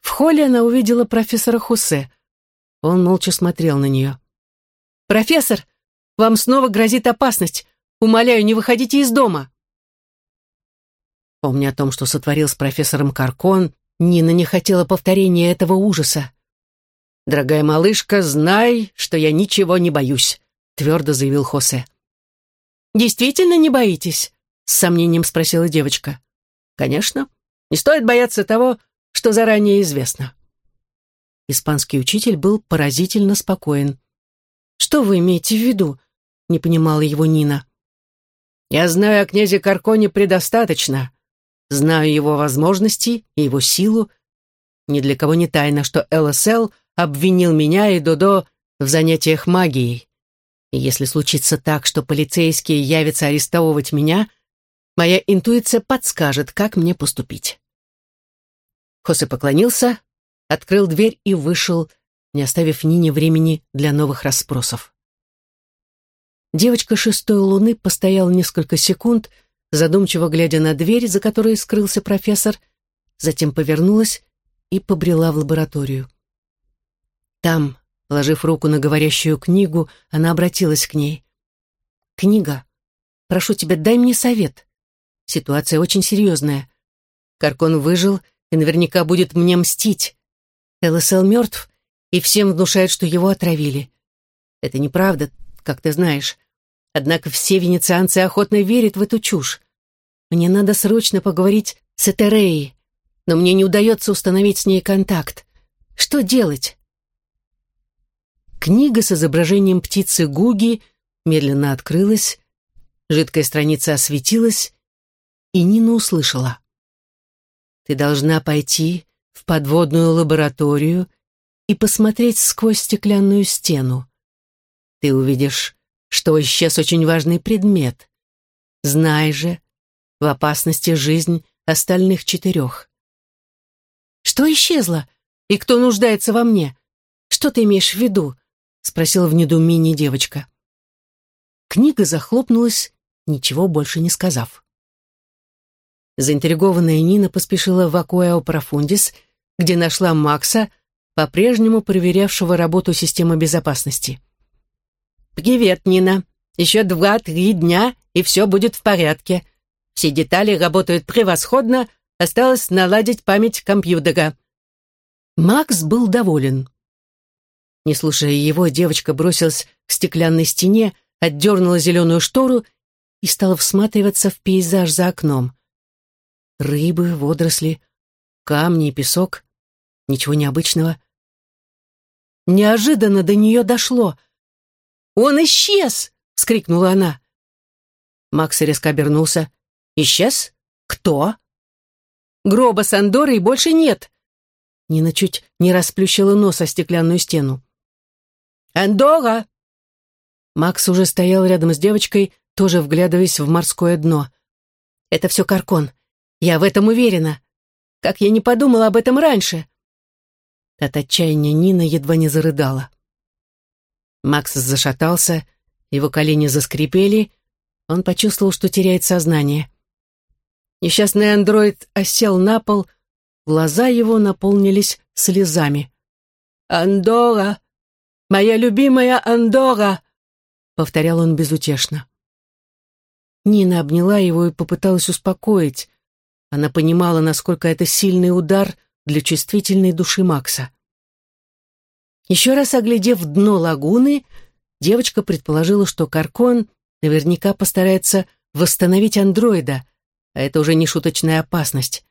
В холле она увидела профессора Хусе. Он молча смотрел на нее. «Профессор, вам снова грозит опасность. Умоляю, не выходите из дома». Помня о том, что сотворил с профессором Каркон, Нина не хотела повторения этого ужаса. «Дорогая малышка, знай, что я ничего не боюсь», — твердо заявил Хосе. «Действительно не боитесь?» — с сомнением спросила девочка. «Конечно. Не стоит бояться того, что заранее известно». Испанский учитель был поразительно спокоен. «Что вы имеете в виду?» — не понимала его Нина. «Я знаю о князе Карконе предостаточно. Знаю его возможности и его силу. Ни для кого не тайно, что ЛСЛ обвинил меня и Додо в занятиях магией. И если случится так, что полицейские явятся арестовывать меня, моя интуиция подскажет, как мне поступить. Хосе поклонился, открыл дверь и вышел, не оставив Нине времени для новых расспросов. Девочка шестой луны постояла несколько секунд, задумчиво глядя на дверь, за которой скрылся профессор, затем повернулась и побрела в лабораторию. Там, положив руку на говорящую книгу, она обратилась к ней. «Книга, прошу тебя, дай мне совет. Ситуация очень серьезная. Каркон выжил и наверняка будет мне мстить. ЛСЛ мертв, и всем внушает, что его отравили. Это неправда, как ты знаешь. Однако все венецианцы охотно верят в эту чушь. Мне надо срочно поговорить с Этереей, но мне не удается установить с ней контакт. Что делать? Книга с изображением птицы Гуги медленно открылась, жидкая страница осветилась, и Нина услышала. Ты должна пойти в подводную лабораторию и посмотреть сквозь стеклянную стену. Ты увидишь, что исчез очень важный предмет. Знай же, в опасности жизнь остальных четырех. Что исчезло? И кто нуждается во мне? Что ты имеешь в виду? Спросила в недоумении девочка. Книга захлопнулась, ничего больше не сказав. Заинтригованная Нина поспешила в Акуэо Профундис, где нашла Макса, по-прежнему проверявшего работу системы безопасности. «Привет, Нина. Еще два-три дня, и все будет в порядке. Все детали работают превосходно, осталось наладить память компьютера». Макс был доволен. Не слушая его, девочка бросилась к стеклянной стене, отдернула зеленую штору и стала всматриваться в пейзаж за окном. Рыбы, водоросли, камни и песок. Ничего необычного. Неожиданно до нее дошло. «Он исчез!» — вскрикнула она. Макс резко обернулся. «Исчез? Кто?» «Гроба с Андорой больше нет!» Нина чуть не расплющила нос о стеклянную стену. «Андора!» Макс уже стоял рядом с девочкой, тоже вглядываясь в морское дно. «Это все Каркон. Я в этом уверена. Как я не подумала об этом раньше!» От отчаяния Нина едва не зарыдала. Макс зашатался, его колени заскрипели, он почувствовал, что теряет сознание. Несчастный андроид осел на пол, глаза его наполнились слезами. «Андора! Моя любимая Андора!» — повторял он безутешно. Нина обняла его и попыталась успокоить. Она понимала, насколько это сильный удар для чувствительной души Макса. Еще раз оглядев дно лагуны, девочка предположила, что Каркон наверняка постарается восстановить андроида, а это уже не шуточная опасность.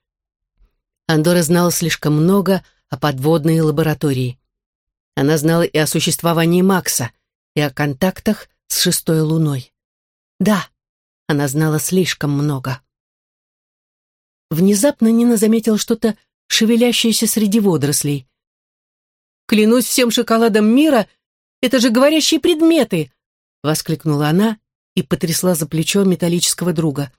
Андора знала слишком много о подводной лаборатории. Она знала и о существовании Макса, и о контактах с шестой луной. Да, она знала слишком много. Внезапно Нина заметила что-то шевелящееся среди водорослей. «Клянусь всем шоколадом мира, это же говорящие предметы!» — воскликнула она и потрясла за плечо металлического друга.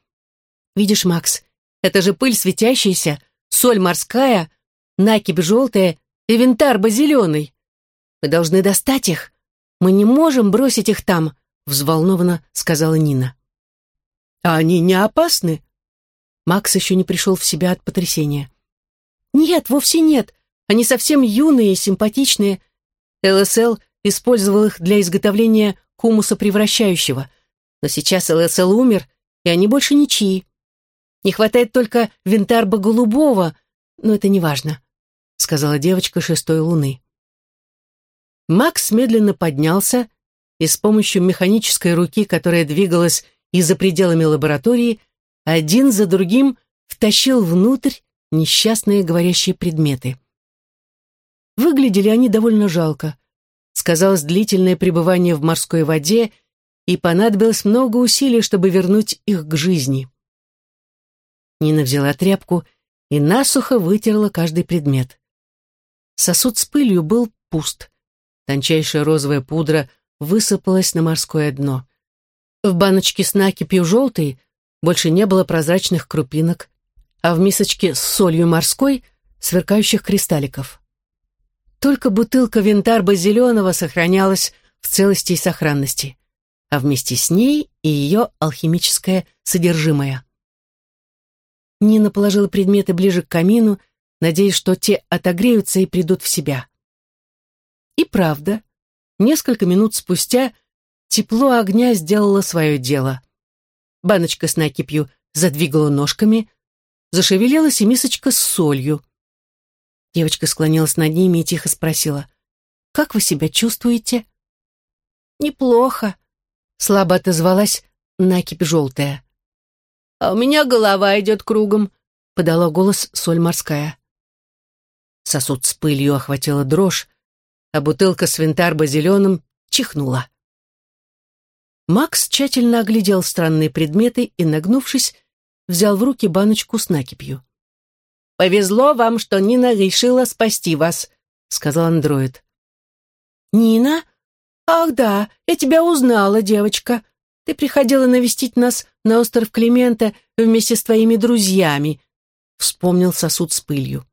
«Видишь, Макс, это же пыль светящаяся, соль морская, накипь желтая и винтарба зеленый. Мы должны достать их. Мы не можем бросить их там», — взволнованно сказала Нина. «А они не опасны?» Макс еще не пришел в себя от потрясения. «Нет, вовсе нет. Они совсем юные и симпатичные. ЛСЛ использовал их для изготовления кумуса превращающего. Но сейчас ЛСЛ умер, и они больше ничьи. Не хватает только винтарба голубого, но это не важно», — сказала девочка шестой луны. Макс медленно поднялся и с помощью механической руки, которая двигалась и за пределами лаборатории, один за другим втащил внутрь несчастные говорящие предметы. Выглядели они довольно жалко. Сказалось длительное пребывание в морской воде, и понадобилось много усилий, чтобы вернуть их к жизни. Нина взяла тряпку и насухо вытерла каждый предмет. Сосуд с пылью был пуст. Тончайшая розовая пудра высыпалась на морское дно. В баночке с накипью желтой больше не было прозрачных крупинок, а в мисочке с солью морской сверкающих кристалликов. Только бутылка винтарба зеленого сохранялась в целости и сохранности, а вместе с ней и ее алхимическое содержимое. Нина положила предметы ближе к камину, надеясь, что те отогреются и придут в себя. И правда, несколько минут спустя тепло огня сделало свое дело. Баночка с накипью задвигала ножками, зашевелилась и мисочка с солью. Девочка склонилась над ними и тихо спросила, «Как вы себя чувствуете?» «Неплохо», — слабо отозвалась накипь желтая. «А у меня голова идет кругом», — подала голос соль морская. Сосуд с пылью охватила дрожь, а бутылка с винтарбо зеленым чихнула. Макс тщательно оглядел странные предметы и, нагнувшись, взял в руки баночку с накипью. «Повезло вам, что Нина решила спасти вас», — сказал андроид. «Нина? Ах да, я тебя узнала, девочка. Ты приходила навестить нас на остров Климента вместе с твоими друзьями», — вспомнил сосуд с пылью.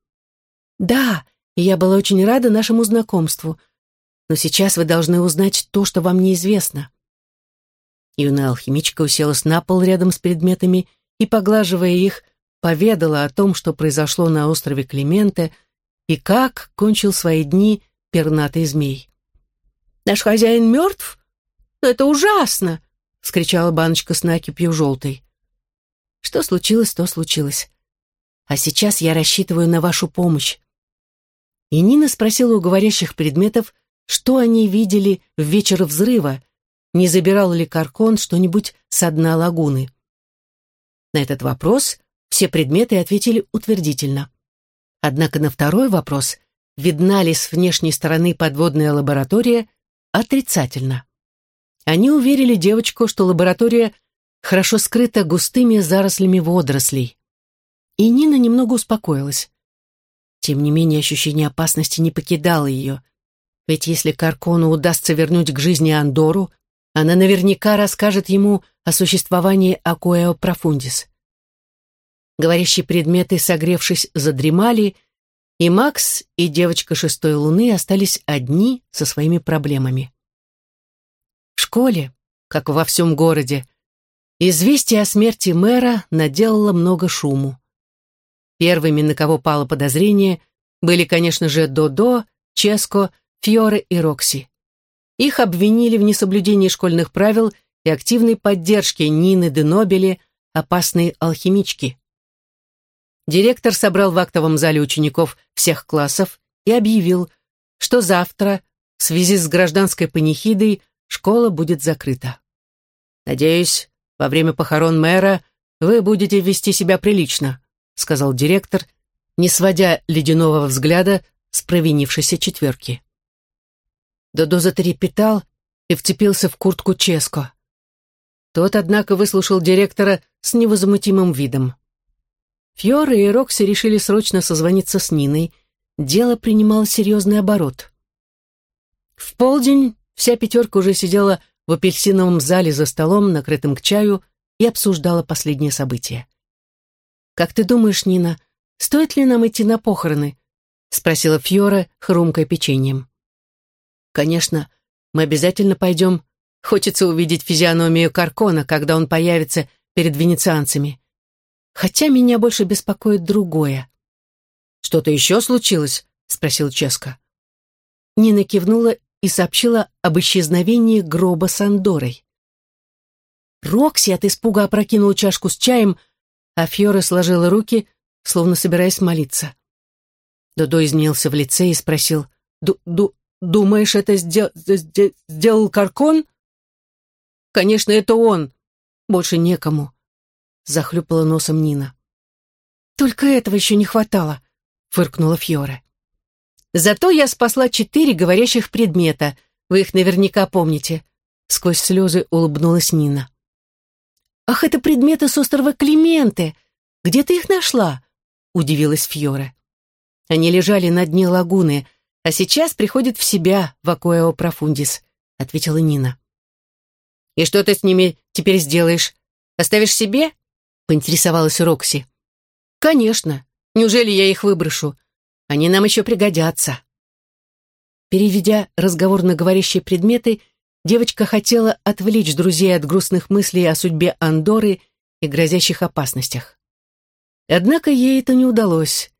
«Да, и я была очень рада нашему знакомству. Но сейчас вы должны узнать то, что вам неизвестно». Юная алхимичка уселась на пол рядом с предметами и, поглаживая их, поведала о том, что произошло на острове Клименте и как кончил свои дни пернатый змей. «Наш хозяин мертв? Но это ужасно!» — вскричала баночка с накипью желтой. «Что случилось, то случилось. А сейчас я рассчитываю на вашу помощь». И Нина спросила у говорящих предметов, что они видели в вечер взрыва, не забирал ли Каркон что-нибудь со дна лагуны. На этот вопрос все предметы ответили утвердительно. Однако на второй вопрос, видна ли с внешней стороны подводная лаборатория, отрицательно. Они уверили девочку, что лаборатория хорошо скрыта густыми зарослями водорослей. И Нина немного успокоилась. Тем не менее, ощущение опасности не покидало ее. Ведь если Каркону удастся вернуть к жизни Андору, она наверняка расскажет ему о существовании Акуэо Профундис. Говорящие предметы, согревшись, задремали, и Макс и девочка шестой луны остались одни со своими проблемами. В школе, как во всем городе, известие о смерти мэра наделало много шуму. Первыми, на кого пало подозрение, были, конечно же, Додо, Ческо, Фьоре и Рокси. Их обвинили в несоблюдении школьных правил и активной поддержке Нины Денобели, опасной алхимички. Директор собрал в актовом зале учеников всех классов и объявил, что завтра, в связи с гражданской панихидой школа будет закрыта. Надеюсь, во время похорон мэра вы будете вести себя прилично, сказал директор, не сводя ледяного взгляда с провинившейся четверки. Додо затрепетал и вцепился в куртку Ческо. Тот, однако, выслушал директора с невозмутимым видом. Фьоры и Рокси решили срочно созвониться с Ниной. Дело принимало серьезный оборот. В полдень вся пятерка уже сидела в апельсиновом зале за столом, накрытым к чаю, и обсуждала последние события. «Как ты думаешь, Нина, стоит ли нам идти на похороны?» — спросила Фьора, хрумкая печеньем. «Конечно, мы обязательно пойдем. Хочется увидеть физиономию Каркона, когда он появится перед венецианцами. Хотя меня больше беспокоит другое». «Что-то еще случилось?» — спросил Ческа. Нина кивнула и сообщила об исчезновении гроба с Андорой. Рокси от испуга опрокинула чашку с чаем, а Фьора сложила руки, словно собираясь молиться. Додо изменился в лице и спросил, «Ду -ду «Думаешь, это сдел сделал Каркон?» «Конечно, это он. Больше некому», — захлюпала носом Нина. «Только этого еще не хватало», — фыркнула Фьора. Зато я спасла четыре говорящих предмета. Вы их наверняка помните. Сквозь слезы улыбнулась Нина. «Ах, это предметы с острова Клименты! Где ты их нашла?» Удивилась Фьора. Они лежали на дне лагуны, а сейчас приходят в себя в Акоэо Профундис, ответила Нина. «И что ты с ними теперь сделаешь? Оставишь себе?» поинтересовалась Рокси. «Конечно. Неужели я их выброшу? Они нам еще пригодятся». Переведя разговор на говорящие предметы, девочка хотела отвлечь друзей от грустных мыслей о судьбе Андоры и грозящих опасностях. Однако ей это не удалось.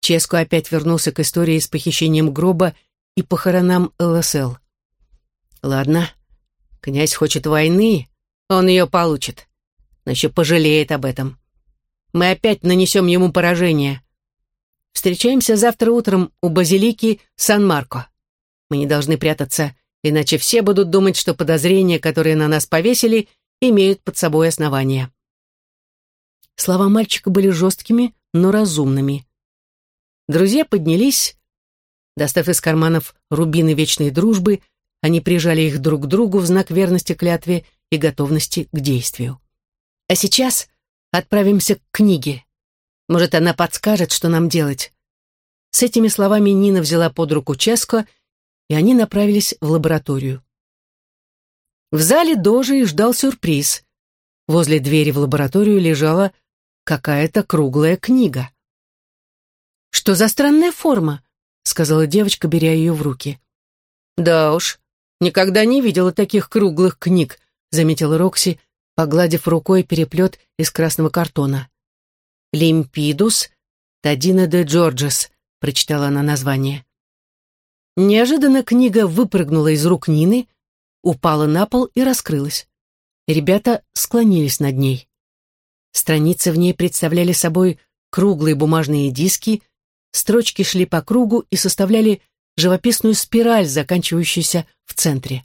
Ческо опять вернулся к истории с похищением гроба и похоронам ЛСЛ. «Ладно, князь хочет войны, он ее получит, но еще пожалеет об этом. Мы опять нанесем ему поражение. Встречаемся завтра утром у базилики Сан-Марко. Мы не должны прятаться, иначе все будут думать, что подозрения, которые на нас повесили, имеют под собой основания. Слова мальчика были жесткими, но разумными. Друзья поднялись. Достав из карманов рубины вечной дружбы, они прижали их друг к другу в знак верности клятве и готовности к действию. А сейчас отправимся к книге. Может, она подскажет, что нам делать. С этими словами Нина взяла под руку Ческо, и они направились в лабораторию. В зале Дожи ждал сюрприз. Возле двери в лабораторию лежала какая-то круглая книга. «Что за странная форма?» — сказала девочка, беря ее в руки. «Да уж, никогда не видела таких круглых книг», — заметила Рокси, погладив рукой переплет из красного картона. «Лимпидус Тадина де Джорджес», — прочитала она название. Неожиданно книга выпрыгнула из рук Нины, упала на пол и раскрылась. Ребята склонились над ней. Страницы в ней представляли собой круглые бумажные диски, строчки шли по кругу и составляли живописную спираль, заканчивающуюся в центре.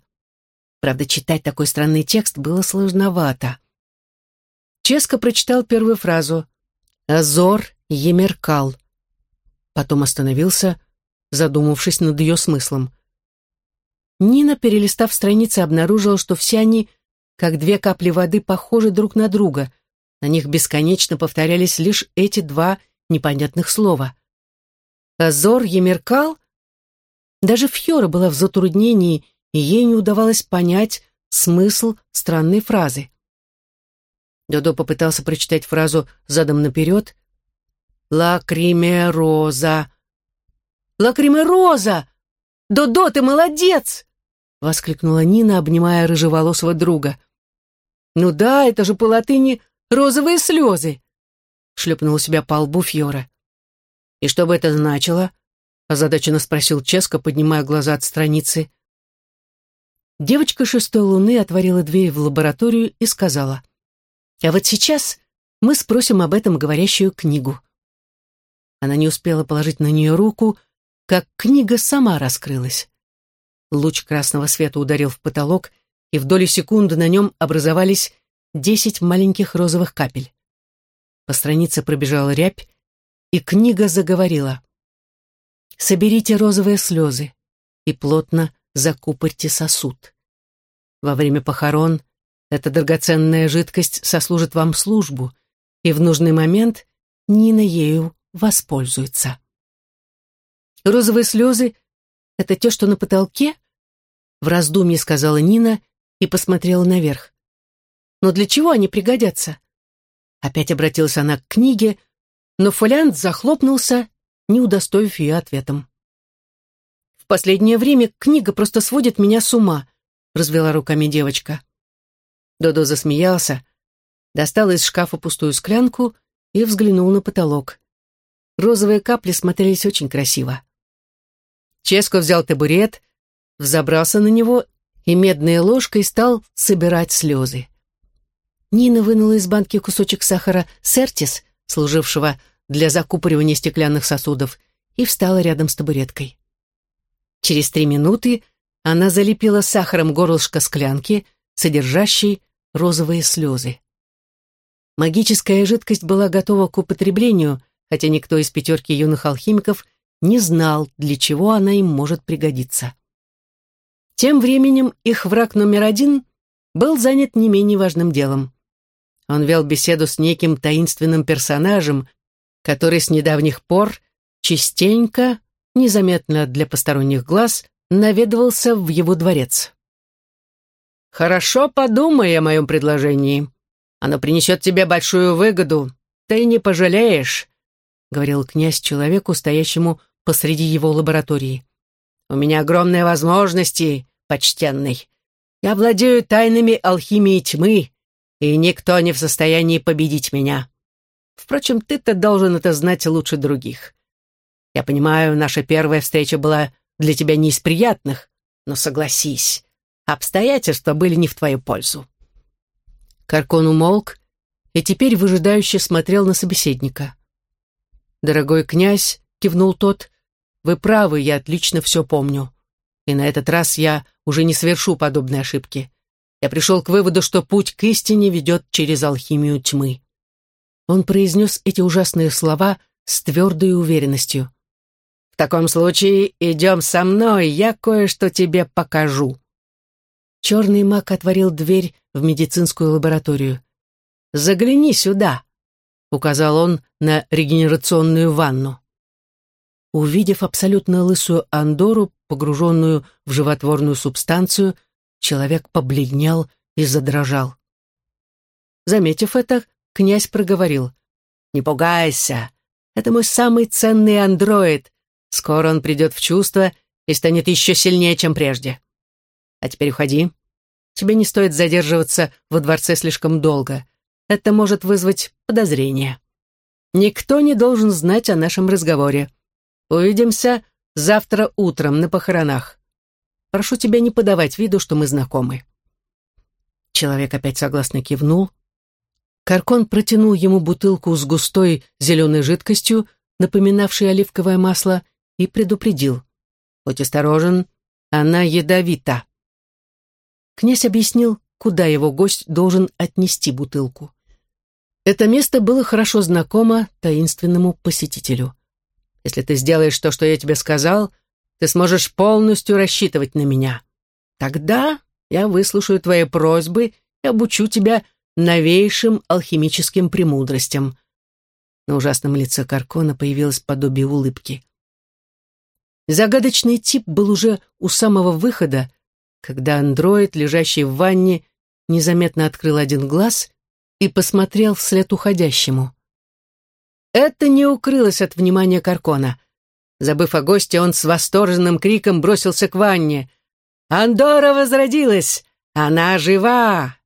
Правда, читать такой странный текст было сложновато. Ческо прочитал первую фразу Азор Емеркал. Потом остановился, задумавшись над ее смыслом. Нина, перелистав страницы, обнаружила, что все они, как две капли воды, похожи друг на друга. На них бесконечно повторялись лишь эти два непонятных слова. Азор Емеркал? Даже Фьора была в затруднении, и ей не удавалось понять смысл странной фразы. Додо попытался прочитать фразу задом наперед. «Лакримероза». «Лакримероза! Додо, ты молодец!» — воскликнула Нина, обнимая рыжеволосого друга. «Ну да, это же по латыни розовые слезы!» — шлепнула себя по лбу Фьора. «И что бы это значило?» — озадаченно спросил Ческо, поднимая глаза от страницы. Девочка шестой луны отворила дверь в лабораторию и сказала — а вот сейчас мы спросим об этом говорящую книгу. Она не успела положить на нее руку, как книга сама раскрылась. Луч красного света ударил в потолок, и в доли секунды на нем образовались десять маленьких розовых капель. По странице пробежала рябь, и книга заговорила. «Соберите розовые слезы и плотно закупорьте сосуд. Во время похорон эта драгоценная жидкость сослужит вам службу, и в нужный момент Нина ею воспользуется». «Розовые слезы — это те, что на потолке?» В раздумье сказала Нина и посмотрела наверх. «Но для чего они пригодятся?» Опять обратилась она к книге, но фолиант захлопнулся, не удостоив ее ответом. «В последнее время книга просто сводит меня с ума», — развела руками девочка. Додо засмеялся, достал из шкафа пустую склянку и взглянул на потолок. Розовые капли смотрелись очень красиво. Ческо взял табурет, взобрался на него и медной ложкой стал собирать слезы. Нина вынула из банки кусочек сахара «Сертис», служившего для закупоривания стеклянных сосудов, и встала рядом с табуреткой. Через три минуты она залепила сахаром горлышко склянки, содержащей розовые слезы. Магическая жидкость была готова к употреблению, хотя никто из пятерки юных алхимиков не знал, для чего она им может пригодиться. Тем временем их враг номер один был занят не менее важным делом. Он вел беседу с неким таинственным персонажем, который с недавних пор частенько, незаметно для посторонних глаз, наведывался в его дворец. «Хорошо подумай о моем предложении. Оно принесет тебе большую выгоду. Ты не пожалеешь», — говорил князь человеку, стоящему посреди его лаборатории. У меня огромные возможности, почтенный. Я владею тайнами алхимии тьмы, и никто не в состоянии победить меня. Впрочем, ты-то должен это знать лучше других. Я понимаю, наша первая встреча была для тебя не из приятных, но согласись, обстоятельства были не в твою пользу. Каркон умолк и теперь выжидающе смотрел на собеседника. «Дорогой князь», — кивнул тот, вы правы, я отлично все помню. И на этот раз я уже не совершу подобной ошибки. Я пришел к выводу, что путь к истине ведет через алхимию тьмы. Он произнес эти ужасные слова с твердой уверенностью. «В таком случае идем со мной, я кое-что тебе покажу». Черный маг отворил дверь в медицинскую лабораторию. «Загляни сюда», — указал он на регенерационную ванну. Увидев абсолютно лысую Андору, погруженную в животворную субстанцию, человек побледнел и задрожал. Заметив это, князь проговорил. «Не пугайся, это мой самый ценный андроид. Скоро он придет в чувство и станет еще сильнее, чем прежде. А теперь уходи. Тебе не стоит задерживаться во дворце слишком долго. Это может вызвать подозрение. Никто не должен знать о нашем разговоре. Увидимся завтра утром на похоронах. Прошу тебя не подавать виду, что мы знакомы». Человек опять согласно кивнул. Каркон протянул ему бутылку с густой зеленой жидкостью, напоминавшей оливковое масло, и предупредил. «Будь осторожен, она ядовита». Князь объяснил, куда его гость должен отнести бутылку. Это место было хорошо знакомо таинственному посетителю. Если ты сделаешь то, что я тебе сказал, ты сможешь полностью рассчитывать на меня. Тогда я выслушаю твои просьбы и обучу тебя новейшим алхимическим премудростям». На ужасном лице Каркона появилось подобие улыбки. Загадочный тип был уже у самого выхода, когда андроид, лежащий в ванне, незаметно открыл один глаз и посмотрел вслед уходящему. Это не укрылось от внимания Каркона. Забыв о госте, он с восторженным криком бросился к ванне. «Андора возродилась! Она жива!